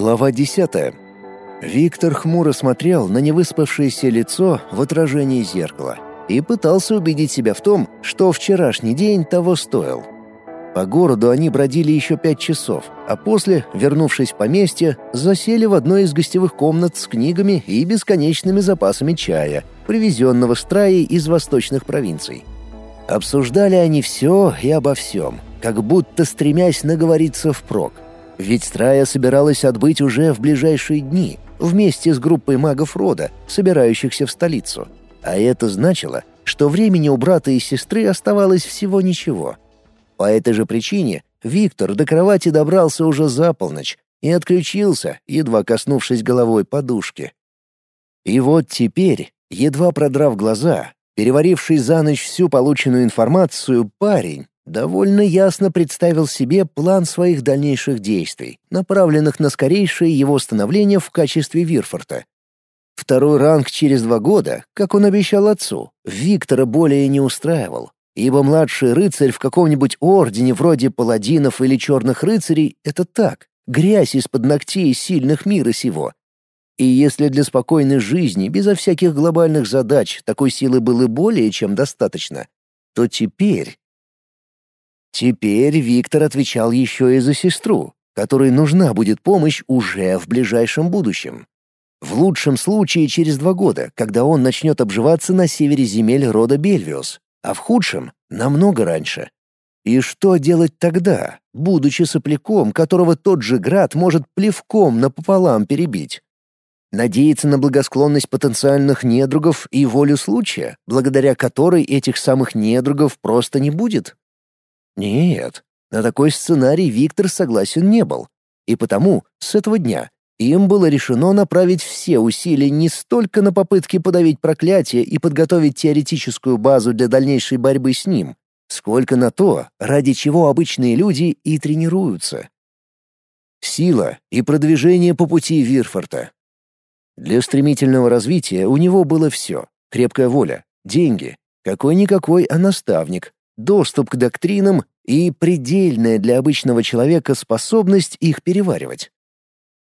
Глава 10. Виктор хмуро смотрел на невыспавшееся лицо в отражении зеркала и пытался убедить себя в том, что вчерашний день того стоил. По городу они бродили еще пять часов, а после, вернувшись в поместье, засели в одной из гостевых комнат с книгами и бесконечными запасами чая, привезенного с Траи из восточных провинций. Обсуждали они все и обо всем, как будто стремясь наговориться впрок — ведь Страя собиралась отбыть уже в ближайшие дни, вместе с группой магов рода, собирающихся в столицу. А это значило, что времени у брата и сестры оставалось всего ничего. По этой же причине Виктор до кровати добрался уже за полночь и отключился, едва коснувшись головой подушки. И вот теперь, едва продрав глаза, переваривший за ночь всю полученную информацию, парень довольно ясно представил себе план своих дальнейших действий, направленных на скорейшее его становление в качестве Вирфорта. Второй ранг через два года, как он обещал отцу, Виктора более не устраивал, ибо младший рыцарь в каком-нибудь ордене вроде паладинов или черных рыцарей — это так, грязь из-под ногтей сильных мира сего. И если для спокойной жизни, безо всяких глобальных задач, такой силы было более чем достаточно, то теперь Теперь Виктор отвечал еще и за сестру, которой нужна будет помощь уже в ближайшем будущем. В лучшем случае через два года, когда он начнет обживаться на севере земель рода Бельвиус, а в худшем — намного раньше. И что делать тогда, будучи сопляком, которого тот же град может плевком напополам перебить? Надеяться на благосклонность потенциальных недругов и волю случая, благодаря которой этих самых недругов просто не будет? Нет, на такой сценарий Виктор согласен не был. И потому, с этого дня, им было решено направить все усилия не столько на попытки подавить проклятие и подготовить теоретическую базу для дальнейшей борьбы с ним, сколько на то, ради чего обычные люди и тренируются. Сила и продвижение по пути Вирфорта. Для стремительного развития у него было все — крепкая воля, деньги, какой-никакой, а наставник, доступ к доктринам и предельная для обычного человека способность их переваривать.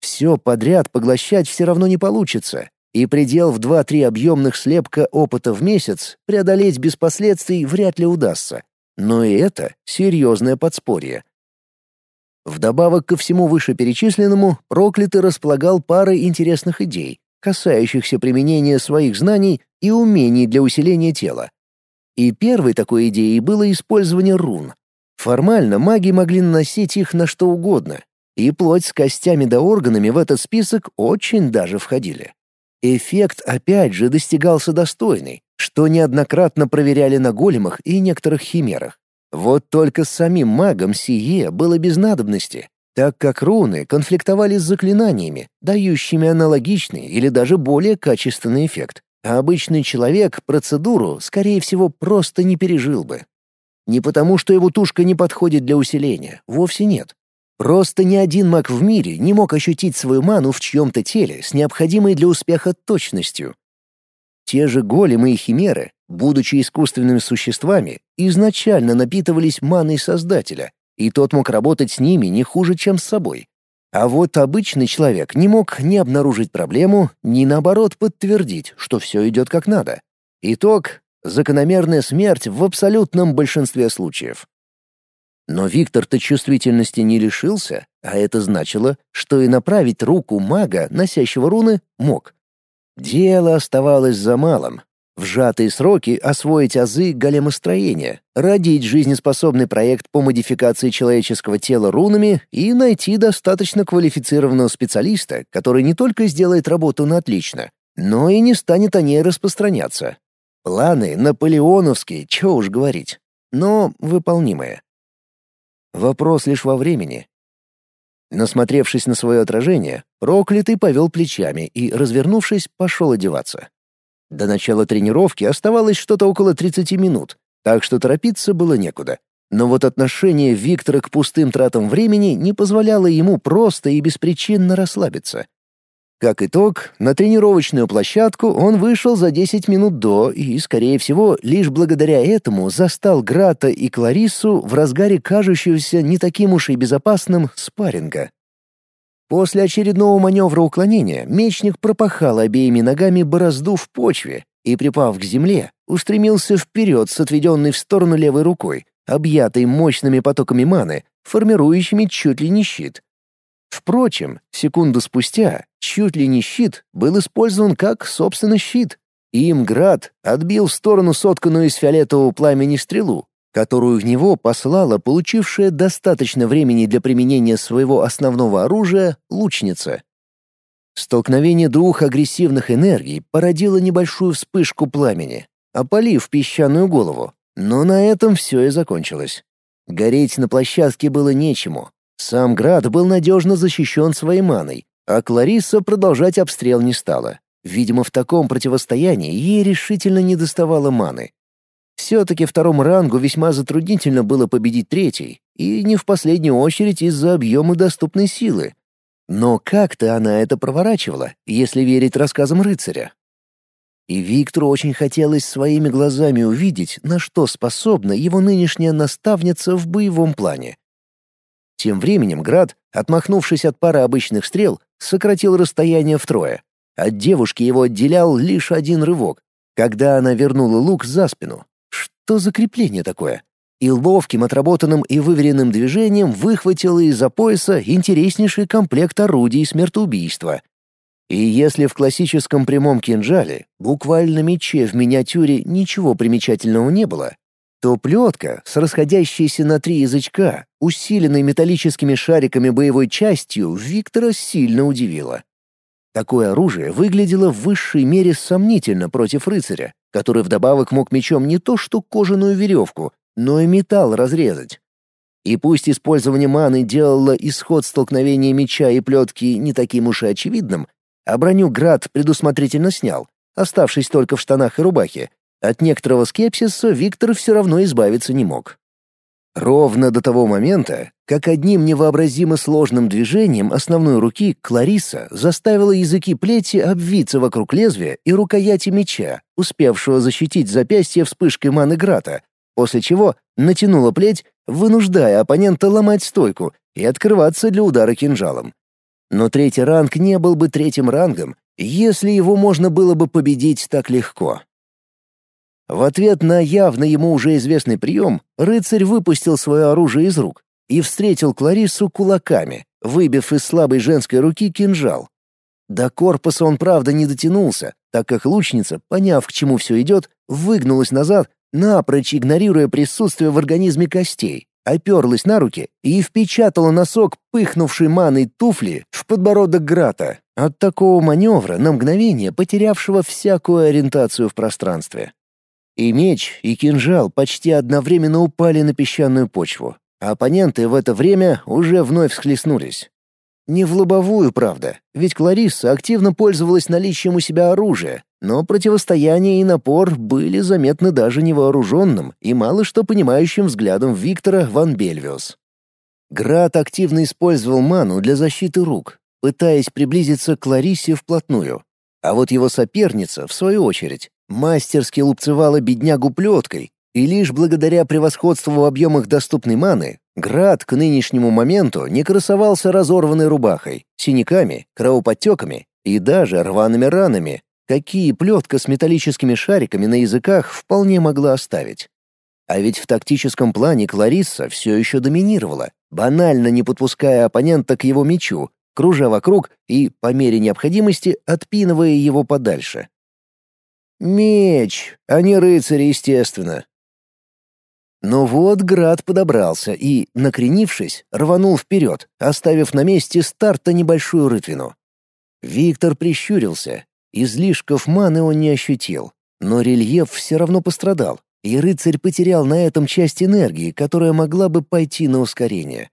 Все подряд поглощать все равно не получится, и предел в 2-3 объемных слепка опыта в месяц преодолеть без последствий вряд ли удастся. Но и это серьезное подспорье. Вдобавок ко всему вышеперечисленному, проклятый располагал парой интересных идей, касающихся применения своих знаний и умений для усиления тела. И первой такой идеей было использование рун. Формально маги могли наносить их на что угодно, и плоть с костями да органами в этот список очень даже входили. Эффект опять же достигался достойный, что неоднократно проверяли на големах и некоторых химерах. Вот только с самим магом сие было без надобности, так как руны конфликтовали с заклинаниями, дающими аналогичный или даже более качественный эффект. А обычный человек процедуру, скорее всего, просто не пережил бы. Не потому, что его тушка не подходит для усиления, вовсе нет. Просто ни один маг в мире не мог ощутить свою ману в чьем-то теле с необходимой для успеха точностью. Те же големы и химеры, будучи искусственными существами, изначально напитывались маной Создателя, и тот мог работать с ними не хуже, чем с собой. А вот обычный человек не мог ни обнаружить проблему, ни наоборот подтвердить, что все идет как надо. Итог — закономерная смерть в абсолютном большинстве случаев. Но Виктор-то чувствительности не лишился, а это значило, что и направить руку мага, носящего руны, мог. Дело оставалось за малым в сжатые сроки освоить азы големостроения, родить жизнеспособный проект по модификации человеческого тела рунами и найти достаточно квалифицированного специалиста, который не только сделает работу на отлично, но и не станет о ней распространяться. Планы наполеоновские, чего уж говорить, но выполнимые. Вопрос лишь во времени. Насмотревшись на свое отражение, проклятый повел плечами и, развернувшись, пошел одеваться. До начала тренировки оставалось что-то около 30 минут, так что торопиться было некуда. Но вот отношение Виктора к пустым тратам времени не позволяло ему просто и беспричинно расслабиться. Как итог, на тренировочную площадку он вышел за 10 минут до и, скорее всего, лишь благодаря этому застал Грата и Клариссу в разгаре кажущегося не таким уж и безопасным спарринга. После очередного маневра уклонения мечник пропахал обеими ногами борозду в почве и, припав к земле, устремился вперед с отведенной в сторону левой рукой, объятой мощными потоками маны, формирующими чуть ли не щит. Впрочем, секунду спустя чуть ли не щит был использован как, собственно, щит. И им град отбил в сторону сотканную из фиолетового пламени стрелу, которую в него послала получившая достаточно времени для применения своего основного оружия лучница. Столкновение двух агрессивных энергий породило небольшую вспышку пламени, опалив песчаную голову. Но на этом все и закончилось. Гореть на площадке было нечему. Сам град был надежно защищен своей маной, а Клариса продолжать обстрел не стала. Видимо, в таком противостоянии ей решительно не доставало маны. Все-таки второму рангу весьма затруднительно было победить третий, и не в последнюю очередь из-за объема доступной силы. Но как-то она это проворачивала, если верить рассказам рыцаря. И Виктору очень хотелось своими глазами увидеть, на что способна его нынешняя наставница в боевом плане. Тем временем Град, отмахнувшись от пары обычных стрел, сократил расстояние втрое. От девушки его отделял лишь один рывок, когда она вернула лук за спину. Что за крепление такое? И ловким, отработанным и выверенным движением выхватила из-за пояса интереснейший комплект орудий смертоубийства, и если в классическом прямом кинжале, буквально мече в миниатюре, ничего примечательного не было, то плетка с расходящейся на три язычка, усиленной металлическими шариками боевой частью, Виктора сильно удивила. Такое оружие выглядело в высшей мере сомнительно против рыцаря, который вдобавок мог мечом не то что кожаную веревку, но и металл разрезать. И пусть использование маны делало исход столкновения меча и плетки не таким уж и очевидным, а броню Град предусмотрительно снял, оставшись только в штанах и рубахе. От некоторого скепсиса Виктор все равно избавиться не мог. Ровно до того момента, как одним невообразимо сложным движением основной руки Клариса заставила языки плети обвиться вокруг лезвия и рукояти меча, успевшего защитить запястье вспышкой маны Грата, после чего натянула плеть, вынуждая оппонента ломать стойку и открываться для удара кинжалом. Но третий ранг не был бы третьим рангом, если его можно было бы победить так легко. В ответ на явно ему уже известный прием, рыцарь выпустил свое оружие из рук и встретил Клариссу кулаками, выбив из слабой женской руки кинжал. До корпуса он, правда, не дотянулся, так как лучница, поняв, к чему все идет, выгнулась назад, напрочь игнорируя присутствие в организме костей оперлась на руки и впечатала носок пыхнувшей маной туфли в подбородок Грата, от такого маневра на мгновение потерявшего всякую ориентацию в пространстве. И меч, и кинжал почти одновременно упали на песчаную почву, а оппоненты в это время уже вновь схлестнулись. Не в лобовую, правда, ведь Кларисса активно пользовалась наличием у себя оружия, но противостояние и напор были заметны даже невооруженным и мало что понимающим взглядом Виктора Ван Бельвиус. Град активно использовал ману для защиты рук, пытаясь приблизиться к Ларисе вплотную. А вот его соперница, в свою очередь, мастерски лупцевала беднягу плеткой, и лишь благодаря превосходству в объемах доступной маны Град к нынешнему моменту не красовался разорванной рубахой, синяками, кровоподтеками и даже рваными ранами, какие плетка с металлическими шариками на языках вполне могла оставить. А ведь в тактическом плане Кларисса все еще доминировала, банально не подпуская оппонента к его мечу, кружа вокруг и, по мере необходимости, отпинывая его подальше. Меч, а не рыцарь, естественно. Но вот Град подобрался и, накренившись, рванул вперед, оставив на месте старта небольшую рытвину. Виктор прищурился, Излишков маны он не ощутил, но рельеф все равно пострадал, и рыцарь потерял на этом часть энергии, которая могла бы пойти на ускорение.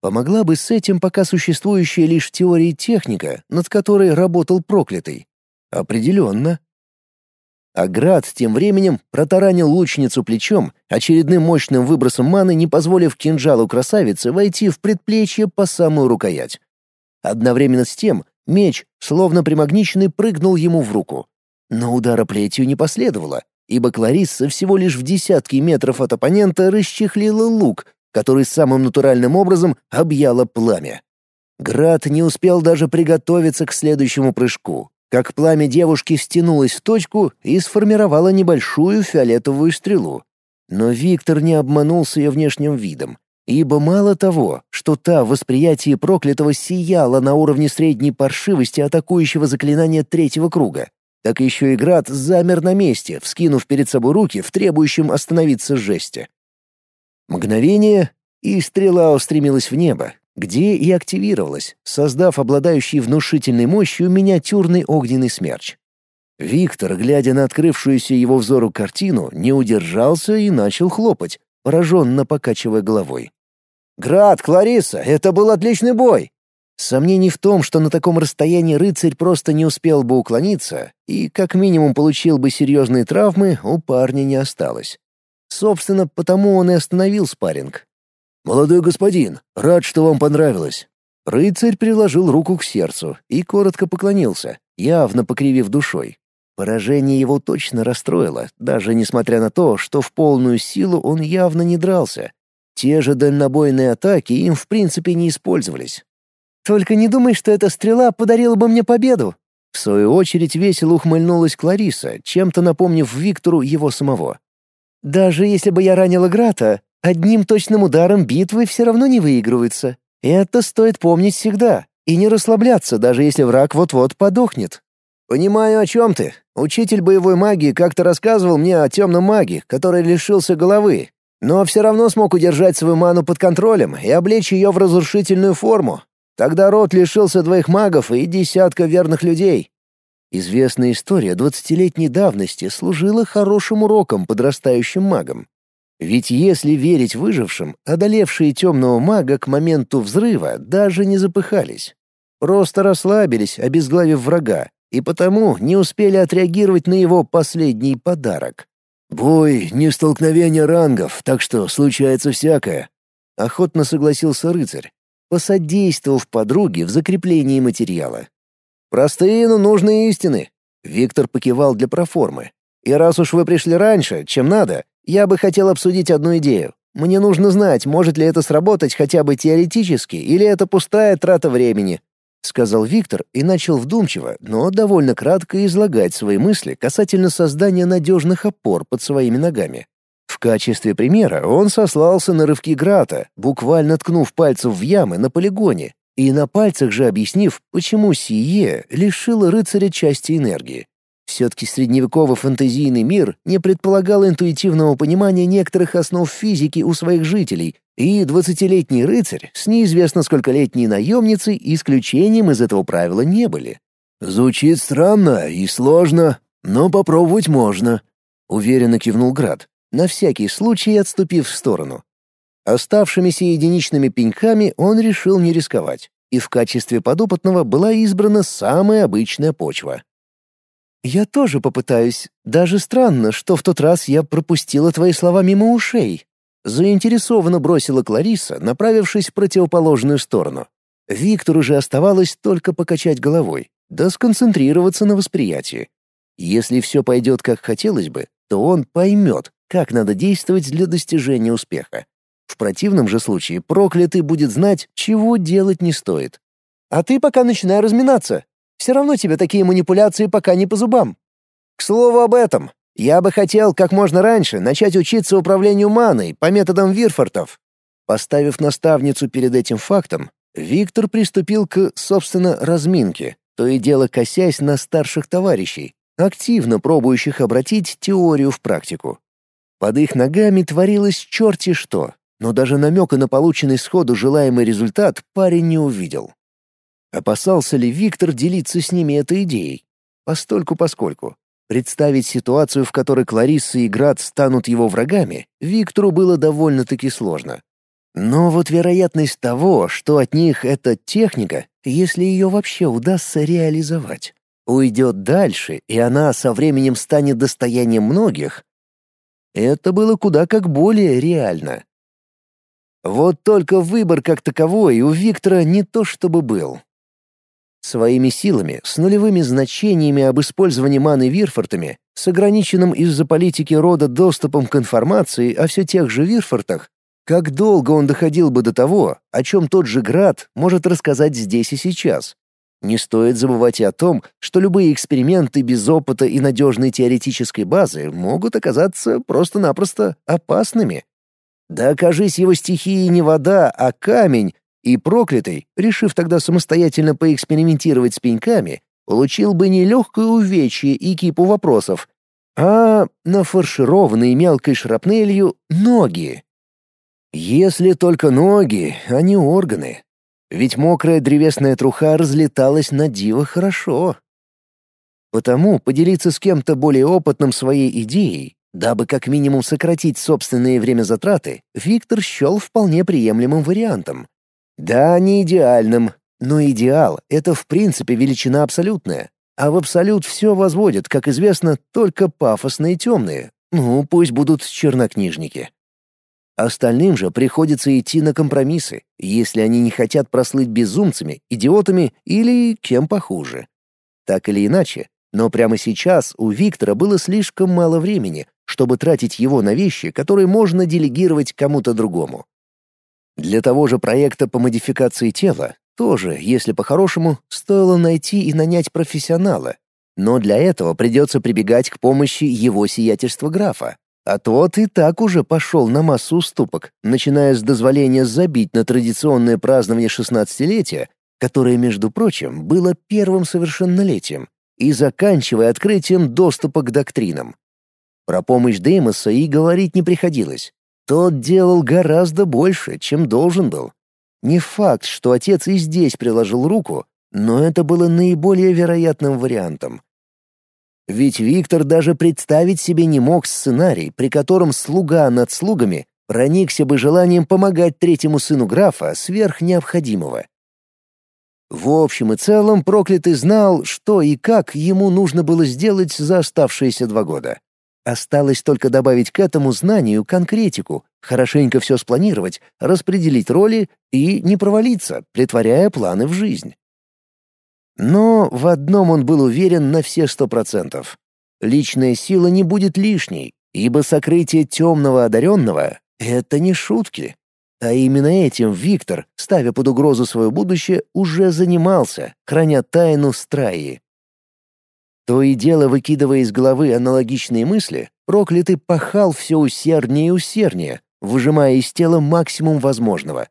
Помогла бы с этим пока существующая лишь теория техника, над которой работал проклятый. Определенно. А Град тем временем протаранил лучницу плечом, очередным мощным выбросом маны не позволив кинжалу красавицы войти в предплечье по самую рукоять. Одновременно с тем Меч, словно примагниченный, прыгнул ему в руку. Но удара плетью не последовало, ибо Кларисса всего лишь в десятки метров от оппонента расчехлила лук, который самым натуральным образом объяло пламя. Град не успел даже приготовиться к следующему прыжку, как пламя девушки стянулось в точку и сформировало небольшую фиолетовую стрелу. Но Виктор не обманулся ее внешним видом, ибо мало того, что та в восприятии проклятого сияла на уровне средней паршивости атакующего заклинания третьего круга, так еще и Град замер на месте, вскинув перед собой руки в требующем остановиться жесте. Мгновение, и стрела устремилась в небо, где и активировалась, создав обладающий внушительной мощью миниатюрный огненный смерч. Виктор, глядя на открывшуюся его взору картину, не удержался и начал хлопать, пораженно покачивая головой. «Град, Клариса, это был отличный бой!» Сомнений в том, что на таком расстоянии рыцарь просто не успел бы уклониться и как минимум получил бы серьезные травмы, у парня не осталось. Собственно, потому он и остановил спарринг. «Молодой господин, рад, что вам понравилось». Рыцарь приложил руку к сердцу и коротко поклонился, явно покривив душой. Поражение его точно расстроило, даже несмотря на то, что в полную силу он явно не дрался. Те же дальнобойные атаки им в принципе не использовались. «Только не думай, что эта стрела подарила бы мне победу!» В свою очередь весело ухмыльнулась Клариса, чем-то напомнив Виктору его самого. «Даже если бы я ранила Грата, одним точным ударом битвы все равно не выигрываются. Это стоит помнить всегда и не расслабляться, даже если враг вот-вот подохнет. «Понимаю, о чем ты. Учитель боевой магии как-то рассказывал мне о темном маге, который лишился головы, но все равно смог удержать свою ману под контролем и облечь ее в разрушительную форму. Тогда род лишился двоих магов и десятка верных людей». Известная история двадцатилетней давности служила хорошим уроком подрастающим магам. Ведь если верить выжившим, одолевшие темного мага к моменту взрыва даже не запыхались. Просто расслабились, обезглавив врага, и потому не успели отреагировать на его последний подарок. «Бой — не столкновение рангов, так что случается всякое», — охотно согласился рыцарь, посодействовав подруге в закреплении материала. «Простые, но нужные истины», — Виктор покивал для проформы. «И раз уж вы пришли раньше, чем надо, я бы хотел обсудить одну идею. Мне нужно знать, может ли это сработать хотя бы теоретически, или это пустая трата времени. — сказал Виктор и начал вдумчиво, но довольно кратко излагать свои мысли касательно создания надежных опор под своими ногами. В качестве примера он сослался на рывки Грата, буквально ткнув пальцем в ямы на полигоне, и на пальцах же объяснив, почему сие лишило рыцаря части энергии. Все-таки средневековый фэнтезийный мир не предполагал интуитивного понимания некоторых основ физики у своих жителей, и двадцатилетний рыцарь с неизвестно скольколетней наемницей исключением из этого правила не были. «Звучит странно и сложно, но попробовать можно», — уверенно кивнул Град, на всякий случай отступив в сторону. Оставшимися единичными пеньками он решил не рисковать, и в качестве подопытного была избрана самая обычная почва. «Я тоже попытаюсь. Даже странно, что в тот раз я пропустила твои слова мимо ушей». Заинтересованно бросила Клариса, направившись в противоположную сторону. Виктору же оставалось только покачать головой, да сконцентрироваться на восприятии. Если все пойдет как хотелось бы, то он поймет, как надо действовать для достижения успеха. В противном же случае проклятый будет знать, чего делать не стоит. «А ты пока начинай разминаться», все равно тебе такие манипуляции пока не по зубам. К слову об этом, я бы хотел как можно раньше начать учиться управлению маной по методам Вирфортов. Поставив наставницу перед этим фактом, Виктор приступил к, собственно, разминке, то и дело косясь на старших товарищей, активно пробующих обратить теорию в практику. Под их ногами творилось черти что, но даже намека на полученный сходу желаемый результат парень не увидел. Опасался ли Виктор делиться с ними этой идеей? Постольку-поскольку. Представить ситуацию, в которой Кларисса и Град станут его врагами, Виктору было довольно-таки сложно. Но вот вероятность того, что от них эта техника, если ее вообще удастся реализовать, уйдет дальше, и она со временем станет достоянием многих, это было куда как более реально. Вот только выбор как таковой у Виктора не то чтобы был. Своими силами, с нулевыми значениями об использовании маны Вирфортами, с ограниченным из-за политики рода доступом к информации о все тех же Вирфортах, Как долго он доходил бы до того, о чем тот же Град может рассказать здесь и сейчас? Не стоит забывать и о том, что любые эксперименты без опыта и надежной теоретической базы могут оказаться просто-напросто опасными. Да окажись его стихией не вода, а камень, и проклятый, решив тогда самостоятельно поэкспериментировать с пеньками, получил бы не легкое увечье и кипу вопросов, а нафаршированные мелкой шрапнелью ноги. Если только ноги, а не органы. Ведь мокрая древесная труха разлеталась на диво хорошо. Потому поделиться с кем-то более опытным своей идеей, дабы как минимум сократить собственные времязатраты, Виктор счел вполне приемлемым вариантом. Да, не идеальным, но идеал — это в принципе величина абсолютная. А в абсолют все возводят, как известно, только пафосные темные. Ну, пусть будут чернокнижники. Остальным же приходится идти на компромиссы, если они не хотят прослыть безумцами, идиотами или кем похуже. Так или иначе, но прямо сейчас у Виктора было слишком мало времени, чтобы тратить его на вещи, которые можно делегировать кому-то другому. Для того же проекта по модификации тела тоже, если по-хорошему, стоило найти и нанять профессионала. Но для этого придется прибегать к помощи его сиятельства графа, а тот и так уже пошел на массу уступок, начиная с дозволения забить на традиционное празднование шестнадцатилетия, которое, между прочим, было первым совершеннолетием, и заканчивая открытием доступа к доктринам. Про помощь Деймоса и говорить не приходилось. Тот делал гораздо больше, чем должен был. Не факт, что отец и здесь приложил руку, но это было наиболее вероятным вариантом. Ведь Виктор даже представить себе не мог сценарий, при котором слуга над слугами проникся бы желанием помогать третьему сыну графа сверх необходимого. В общем и целом проклятый знал, что и как ему нужно было сделать за оставшиеся два года. Осталось только добавить к этому знанию конкретику, хорошенько все спланировать, распределить роли и не провалиться, притворяя планы в жизнь. Но в одном он был уверен на все сто процентов. Личная сила не будет лишней, ибо сокрытие темного одаренного — это не шутки. А именно этим Виктор, ставя под угрозу свое будущее, уже занимался, храня тайну Страи. То и дело, выкидывая из головы аналогичные мысли, проклятый пахал все усерднее и усерднее, выжимая из тела максимум возможного,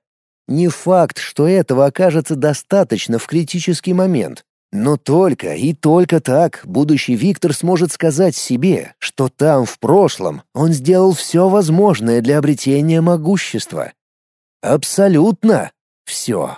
не факт, что этого окажется достаточно в критический момент. Но только и только так будущий Виктор сможет сказать себе, что там, в прошлом, он сделал все возможное для обретения могущества. Абсолютно все.